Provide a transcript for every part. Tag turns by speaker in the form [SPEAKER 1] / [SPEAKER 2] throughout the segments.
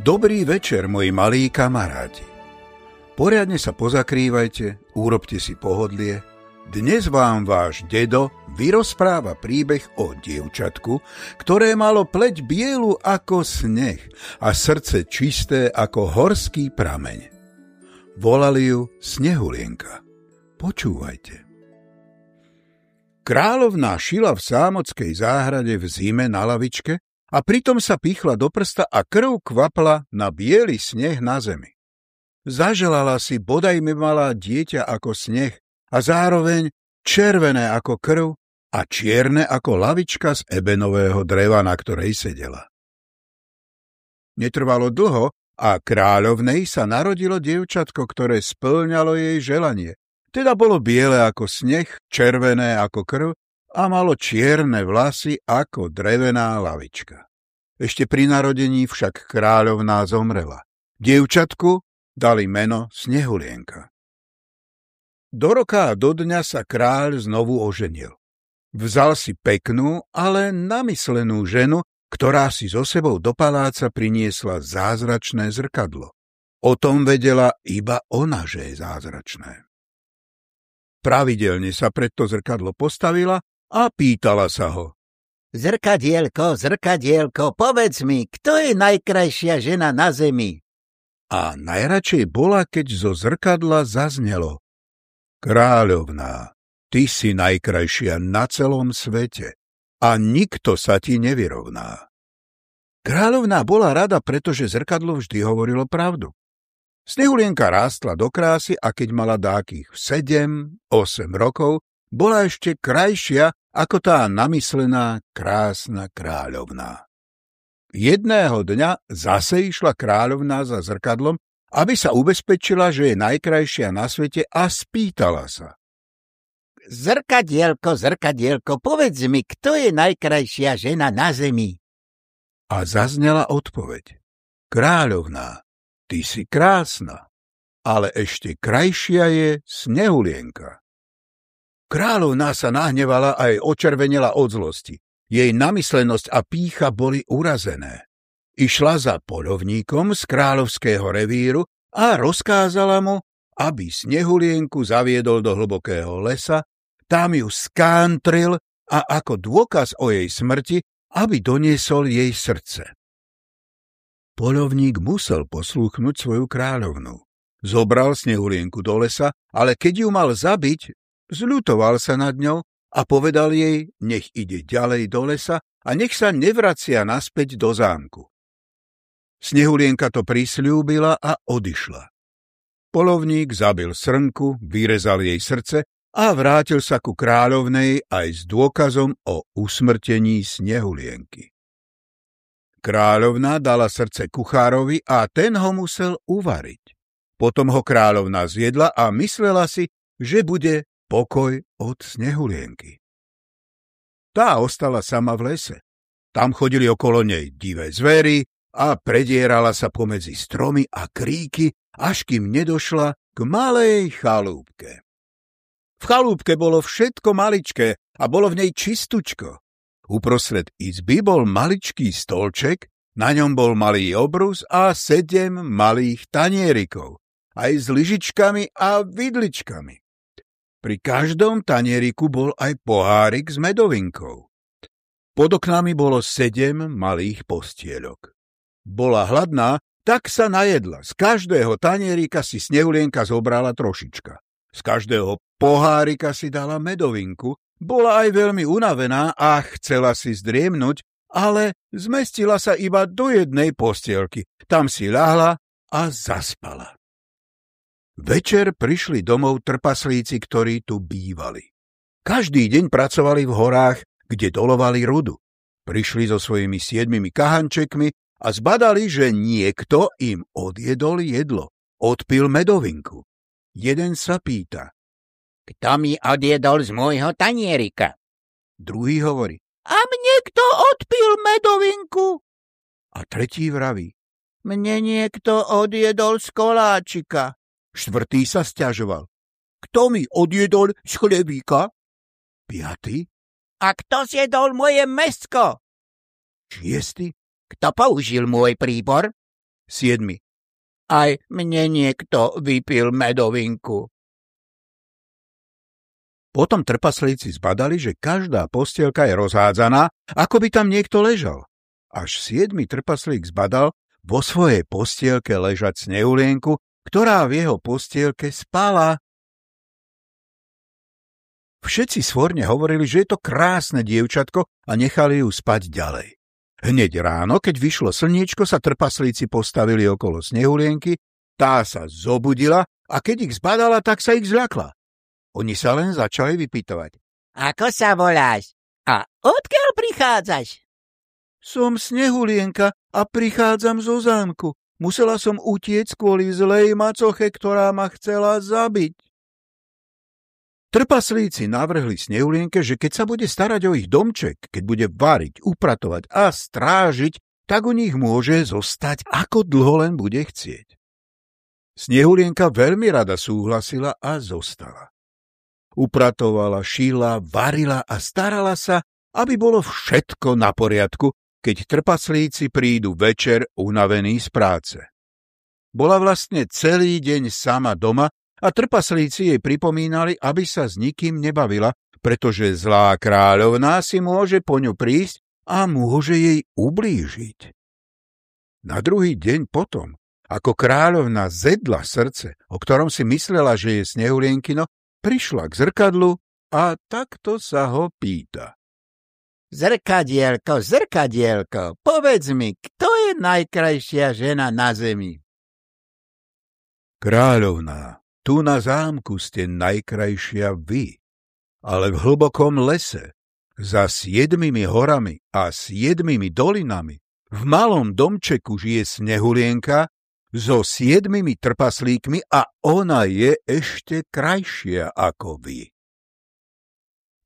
[SPEAKER 1] Dobrý večer, moji malí kamaráti. Poriadne sa pozakrývajte, urobte si pohodlie. Dnes vám váš dedo vyrozpráva príbeh o dievčatku, ktoré malo pleť bielu ako sneh a srdce čisté ako horský prameň. Volali ju Snehulienka. Počúvajte. Královná šila v sámockej záhrade v zime na lavičke a pritom sa pichla do prsta a krv kvapla na biely sneh na zemi. Zaželala si bodaj malá dieťa ako sneh a zároveň červené ako krv a čierne ako lavička z ebenového dreva, na ktorej sedela. Netrvalo dlho a kráľovnej sa narodilo dievčatko, ktoré splňalo jej želanie. Teda bolo biele ako sneh, červené ako krv a malo čierne vlasy ako drevená lavička. Ešte pri narodení však kráľovná zomrela. Dievčatku dali meno Snehulienka. Do roka a do dňa sa kráľ znovu oženil. Vzal si peknú, ale namyslenú ženu, ktorá si so sebou do paláca priniesla zázračné zrkadlo. O tom vedela iba ona, že je zázračné. Pravidelne sa pred to zrkadlo postavila a pýtala sa ho.
[SPEAKER 2] Zrkadielko, zrkadielko, povedz mi, kto je najkrajšia žena na zemi?
[SPEAKER 1] A najradšej bola, keď zo zrkadla zaznelo. Kráľovná, ty si najkrajšia na celom svete a nikto sa ti nevyrovná. Kráľovná bola rada, pretože zrkadlo vždy hovorilo pravdu. Snehulienka rástla do krásy a keď mala dákých 7-8 rokov, bola ešte krajšia ako tá namyslená krásna kráľovná. Jedného dňa zase išla kráľovná za zrkadlom, aby sa ubezpečila, že je najkrajšia na svete a spýtala sa.
[SPEAKER 2] Zrkadielko, zrkadielko, povedz mi, kto je najkrajšia žena na zemi?
[SPEAKER 1] A zaznela odpoveď. Kráľovná, ty si krásna, ale ešte krajšia je Snehulienka. Kráľovná sa nahnevala a jej očervenela od zlosti. Jej namyslenosť a pícha boli urazené. Išla za polovníkom z kráľovského revíru a rozkázala mu, aby snehulienku zaviedol do hlbokého lesa, tam ju skántril a ako dôkaz o jej smrti, aby doniesol jej srdce. Polovník musel poslúchnuť svoju kráľovnú. Zobral snehulienku do lesa, ale keď ju mal zabiť, Zľutoval sa nad ňou a povedal jej, nech ide ďalej do lesa a nech sa nevracia naspäť do zámku. Snehulienka to prisľúbila a odišla. Polovník zabil srnku, vyrezal jej srdce a vrátil sa ku kráľovnej aj s dôkazom o usmrtení Snehulienky. Kráľovna dala srdce kuchárovi a ten ho musel uvariť. Potom ho kráľovna zjedla a myslela si, že bude pokoj od snehulienky. Tá ostala sama v lese. Tam chodili okolo nej divé zvery a predierala sa pomedzi stromy a kríky, až kým nedošla k malej chalúbke. V chalúbke bolo všetko maličké a bolo v nej čistučko. Uprostred izby bol maličký stolček, na ňom bol malý obrus a sedem malých tanierikov, aj s lyžičkami a vidličkami. Pri každom tanieriku bol aj pohárik s medovinkou. Pod oknami bolo sedem malých postieľok. Bola hladná, tak sa najedla. Z každého tanierika si snehulienka zobrala trošička. Z každého pohárika si dala medovinku. Bola aj veľmi unavená a chcela si zdriemnúť, ale zmestila sa iba do jednej postielky. Tam si ľahla a zaspala. Večer prišli domov trpaslíci, ktorí tu bývali. Každý deň pracovali v horách, kde dolovali rudu. Prišli so svojimi siedmimi kahančekmi a zbadali, že niekto im odjedol jedlo. Odpil medovinku. Jeden sa pýta.
[SPEAKER 2] Kto mi odjedol z môjho tanierika?
[SPEAKER 1] Druhý hovorí.
[SPEAKER 2] A mne kto odpil medovinku?
[SPEAKER 1] A tretí vraví.
[SPEAKER 2] Mne niekto odjedol z koláčika.
[SPEAKER 1] Štvrtý sa stiažoval. Kto mi odjedol z chlebíka? Piatý.
[SPEAKER 2] A kto zjedol moje mesko?
[SPEAKER 1] Šiestý.
[SPEAKER 2] Kto použil môj príbor?
[SPEAKER 1] Siedmi.
[SPEAKER 2] Aj mne niekto vypil medovinku.
[SPEAKER 1] Potom trpaslíci zbadali, že každá postielka je rozhádzaná, ako by tam niekto ležal. Až siedmy trpaslík zbadal vo svojej postielke ležať snehulienku, ktorá v jeho postielke spala. Všetci svorne hovorili, že je to krásne dievčatko a nechali ju spať ďalej. Hneď ráno, keď vyšlo slniečko, sa trpaslíci postavili okolo snehulienky, tá sa zobudila a keď ich zbadala, tak sa ich zľakla. Oni sa len začali vypýtovať.
[SPEAKER 2] Ako sa voláš? A odkiaľ prichádzaš?
[SPEAKER 1] Som Snehulienka a prichádzam zo zámku. Musela som utiec kvôli zlej macoche, ktorá ma chcela zabiť. Trpaslíci navrhli Snehulienke, že keď sa bude starať o ich domček, keď bude variť, upratovať a strážiť, tak u nich môže zostať, ako dlho len bude chcieť. Snehulienka veľmi rada súhlasila a zostala. Upratovala, šíla, varila a starala sa, aby bolo všetko na poriadku, keď trpaslíci prídu večer unavení z práce. Bola vlastne celý deň sama doma a trpaslíci jej pripomínali, aby sa s nikým nebavila, pretože zlá kráľovná si môže po ňu prísť a môže jej ublížiť. Na druhý deň potom, ako kráľovna zedla srdce, o ktorom si myslela, že je snehulienkino, prišla k zrkadlu a takto sa ho pýta.
[SPEAKER 2] Zrkadielko, zrkadielko, povedz mi, kto je najkrajšia žena na zemi?
[SPEAKER 1] Kráľovná, tu na zámku ste najkrajšia vy, ale v hlbokom lese, za siedmimi horami a siedmimi dolinami, v malom domčeku žije snehulienka, so siedmimi trpaslíkmi a ona je ešte krajšia ako vy.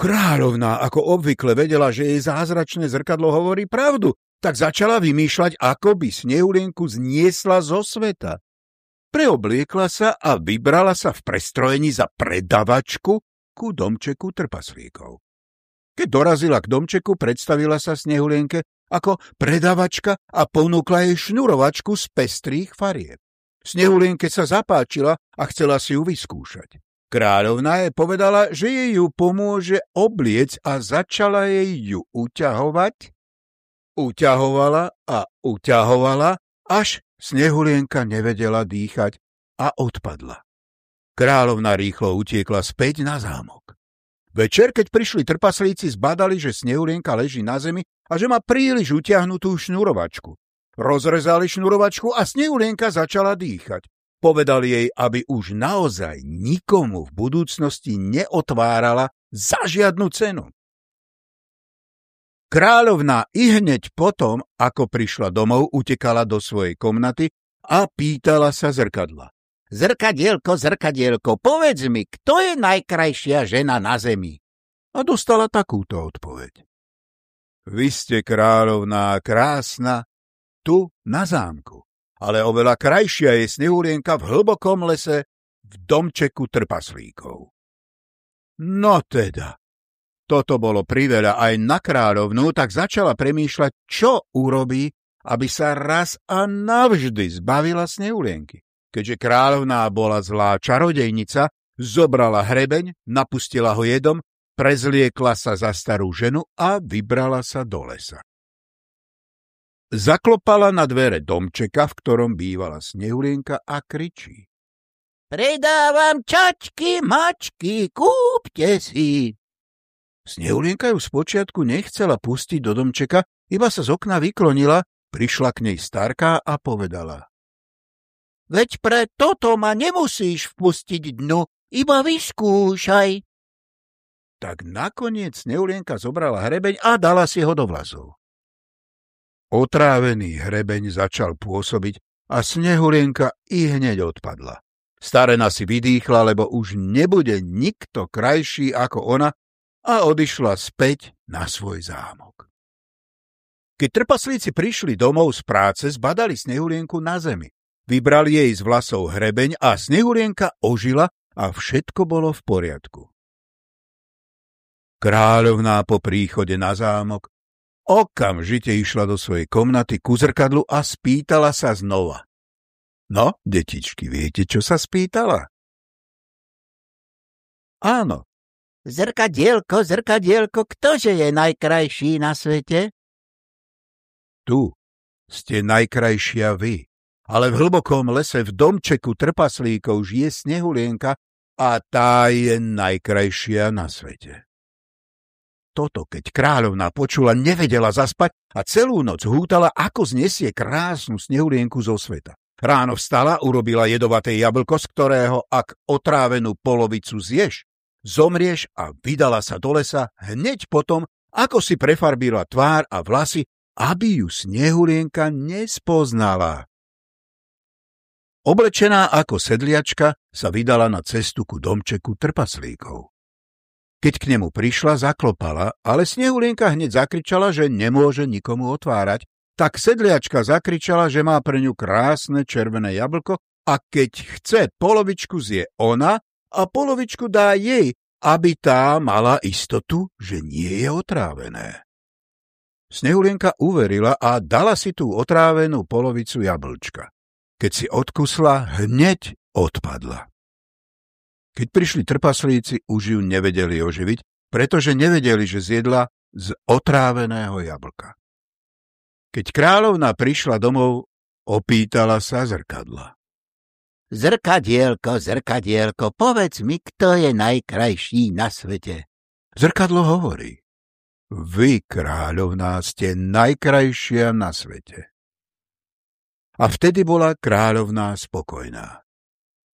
[SPEAKER 1] Kráľovná ako obvykle vedela, že jej zázračné zrkadlo hovorí pravdu, tak začala vymýšľať, ako by snehulienku zniesla zo sveta. Preobliekla sa a vybrala sa v prestrojení za predavačku ku domčeku trpaslíkov. Keď dorazila k domčeku, predstavila sa snehulienke ako predavačka a ponúkla jej šnurovačku z pestrých farieb. Snehulienke sa zapáčila a chcela si ju vyskúšať. Kráľovna jej povedala, že jej ju pomôže obliec a začala jej ju uťahovať. Uťahovala a uťahovala, až Snehulienka nevedela dýchať a odpadla. Kráľovna rýchlo utiekla späť na zámok. Večer, keď prišli trpaslíci, zbadali, že Snehulienka leží na zemi a že má príliš utiahnutú šnurovačku. Rozrezali šnurovačku a Snehulienka začala dýchať. Povedali jej, aby už naozaj nikomu v budúcnosti neotvárala za žiadnu cenu. Kráľovná i hneď potom, ako prišla domov, utekala do svojej komnaty a pýtala sa zrkadla.
[SPEAKER 2] Zrkadielko, zrkadielko, povedz mi, kto je najkrajšia žena na zemi?
[SPEAKER 1] A dostala takúto odpoveď. Vy ste kráľovná krásna tu na zámku, ale oveľa krajšia je snehulienka v hlbokom lese v domčeku trpaslíkov. No teda, toto bolo priveľa aj na kráľovnú, tak začala premýšľať, čo urobí, aby sa raz a navždy zbavila snehulienky. Keďže kráľovná bola zlá čarodejnica, zobrala hrebeň, napustila ho jedom prezliekla sa za starú ženu a vybrala sa do lesa. Zaklopala na dvere domčeka, v ktorom bývala Snehulienka a kričí.
[SPEAKER 2] Predávam čačky, mačky, kúpte si.
[SPEAKER 1] Snehulienka ju spočiatku nechcela pustiť do domčeka, iba sa z okna vyklonila, prišla k nej starka a povedala.
[SPEAKER 2] Veď pre toto ma nemusíš vpustiť dnu, iba vyskúšaj
[SPEAKER 1] tak nakoniec Neulienka zobrala hrebeň a dala si ho do vlasov. Otrávený hrebeň začal pôsobiť a Snehulienka i hneď odpadla. Starena si vydýchla, lebo už nebude nikto krajší ako ona a odišla späť na svoj zámok. Keď trpaslíci prišli domov z práce, zbadali Snehulienku na zemi. Vybrali jej z vlasov hrebeň a Snehulienka ožila a všetko bolo v poriadku. Kráľovná po príchode na zámok okamžite išla do svojej komnaty ku zrkadlu a spýtala sa znova. No, detičky, viete, čo sa spýtala? Áno.
[SPEAKER 2] Zrkadielko, zrkadielko, ktože je najkrajší na svete?
[SPEAKER 1] Tu ste najkrajšia vy, ale v hlbokom lese v domčeku trpaslíkov žije snehulienka a tá je najkrajšia na svete. Toto, keď kráľovna počula, nevedela zaspať a celú noc hútala, ako znesie krásnu snehulienku zo sveta. Ráno vstala, urobila jedovaté jablko, z ktorého, ak otrávenú polovicu zješ, zomrieš a vydala sa do lesa hneď potom, ako si prefarbila tvár a vlasy, aby ju snehulienka nespoznala. Oblečená ako sedliačka sa vydala na cestu ku domčeku trpaslíkov. Keď k nemu prišla, zaklopala, ale snehulienka hneď zakričala, že nemôže nikomu otvárať, tak sedliačka zakričala, že má pre ňu krásne červené jablko a keď chce polovičku zje ona a polovičku dá jej, aby tá mala istotu, že nie je otrávené. Snehulienka uverila a dala si tú otrávenú polovicu jablčka. Keď si odkusla, hneď odpadla. Keď prišli trpaslíci, už ju nevedeli oživiť, pretože nevedeli, že zjedla z otráveného jablka. Keď kráľovna prišla domov, opýtala sa zrkadla.
[SPEAKER 2] Zrkadielko, zrkadielko, povedz mi, kto je najkrajší na svete.
[SPEAKER 1] Zrkadlo hovorí. Vy, kráľovná, ste najkrajšia na svete. A vtedy bola kráľovná spokojná.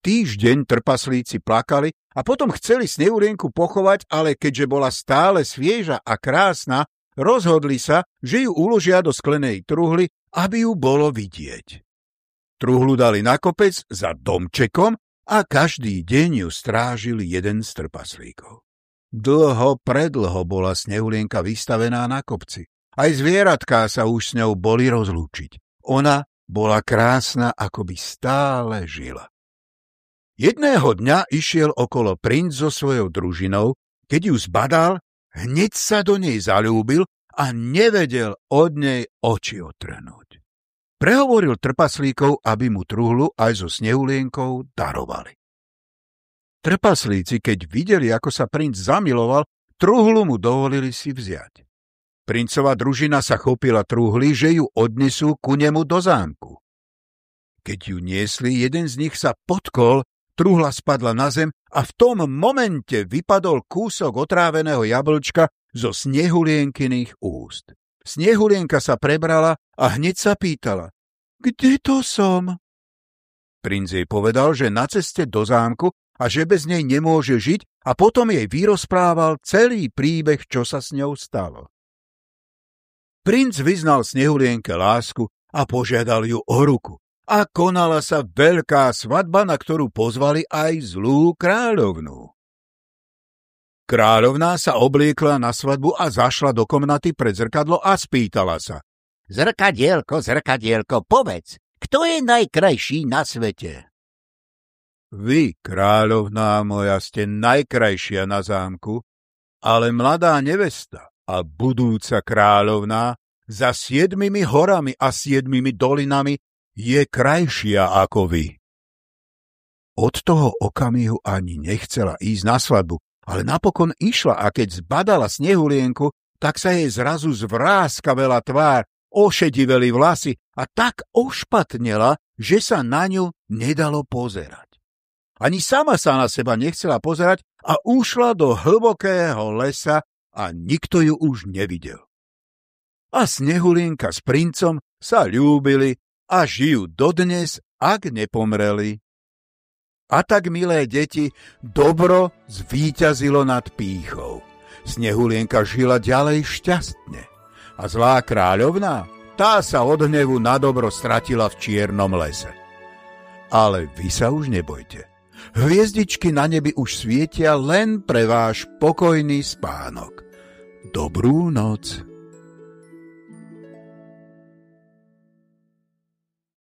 [SPEAKER 1] Týždeň trpaslíci plakali a potom chceli Snehulienku pochovať, ale keďže bola stále svieža a krásna, rozhodli sa, že ju uložia do sklenej truhly, aby ju bolo vidieť. Truhlu dali na kopec za domčekom a každý deň ju strážil jeden z trpaslíkov. Dlho, predlho bola Snehulienka vystavená na kopci. Aj zvieratká sa už s ňou boli rozlúčiť. Ona bola krásna, ako by stále žila. Jedného dňa išiel okolo princ so svojou družinou, keď ju zbadal, hneď sa do nej zalúbil a nevedel od nej oči otrhnúť. Prehovoril trpaslíkov, aby mu truhlu aj so snehulienkou darovali. Trpaslíci, keď videli, ako sa princ zamiloval, truhlu mu dovolili si vziať. Princova družina sa chopila truhly, že ju odnesú ku nemu do zámku. Keď ju niesli, jeden z nich sa potkol, truhla spadla na zem a v tom momente vypadol kúsok otráveného jablčka zo snehulienkyných úst. Snehulienka sa prebrala a hneď sa pýtala, kde to som? Princ jej povedal, že na ceste do zámku a že bez nej nemôže žiť a potom jej vyrozprával celý príbeh, čo sa s ňou stalo. Princ vyznal Snehulienke lásku a požiadal ju o ruku. A konala sa veľká svadba, na ktorú pozvali aj zlú kráľovnú. Kráľovná sa obliekla na svadbu a zašla do komnaty pred zrkadlo a spýtala sa.
[SPEAKER 2] Zrkadielko, zrkadielko, povedz, kto je najkrajší na svete?
[SPEAKER 1] Vy, kráľovná moja, ste najkrajšia na zámku, ale mladá nevesta a budúca kráľovná za siedmimi horami a siedmimi dolinami je krajšia ako vy. Od toho okamihu ani nechcela ísť na svadbu, ale napokon išla a keď zbadala snehulienku, tak sa jej zrazu zvráskavela tvár, ošediveli vlasy a tak ošpatnela, že sa na ňu nedalo pozerať. Ani sama sa na seba nechcela pozerať a ušla do hlbokého lesa a nikto ju už nevidel. A Snehulienka s princom sa ľúbili a žijú dodnes, ak nepomreli. A tak, milé deti, dobro zvíťazilo nad pýchou. Snehulienka žila ďalej šťastne. A zlá kráľovná, tá sa od hnevu na dobro stratila v čiernom lese. Ale vy sa už nebojte. Hviezdičky na nebi už svietia len pre váš pokojný spánok. Dobrú noc.